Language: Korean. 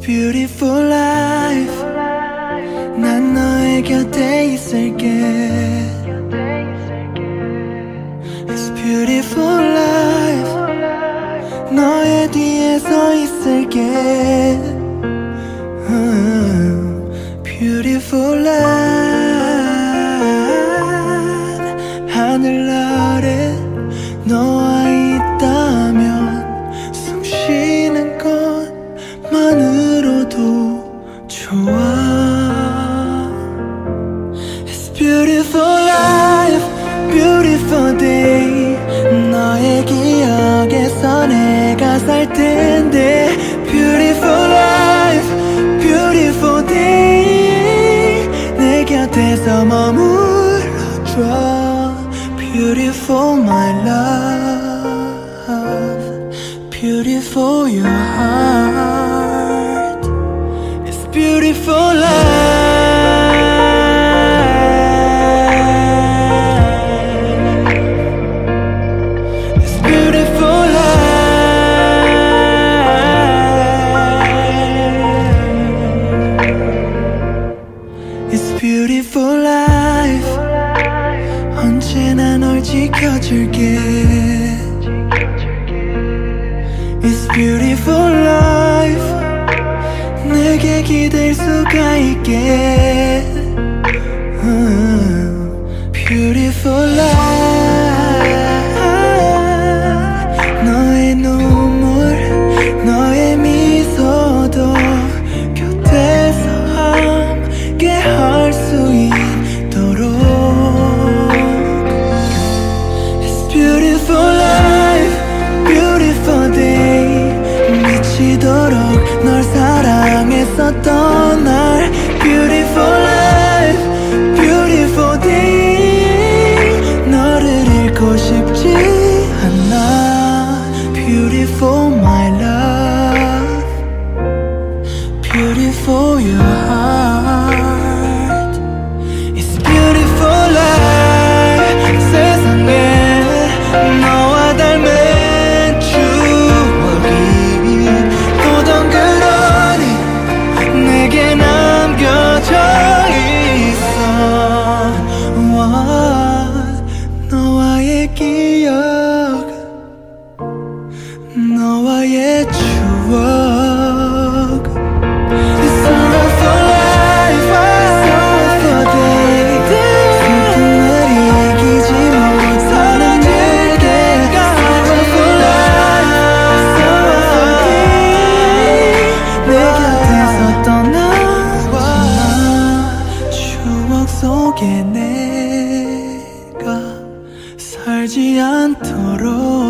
beautiful life. 난 너의 곁에 있을게. It's beautiful life. 너의 뒤에 서 있을게. Beautiful life. 하늘 It's beautiful life, beautiful day 너의 기억에서 내가 살 텐데 Beautiful life, beautiful day 내 곁에서 머물러줘 Beautiful my love Beautiful your heart life. 언제나 널 지켜줄게. It's beautiful life. 내게 기댈 수가 있게. Beautiful life, beautiful day. 미치도록 널 사랑했었던 날. Beautiful life, beautiful day. 너를 잃고 싶지 않아. Beautiful my love, beautiful your 너와의 추억 It's summer for life Summer for days 슬픈 날 이기지 못하는 내게 Summer for life Summer for days 내 곁에서 떠나와 추억 속에 내가 살지 않도록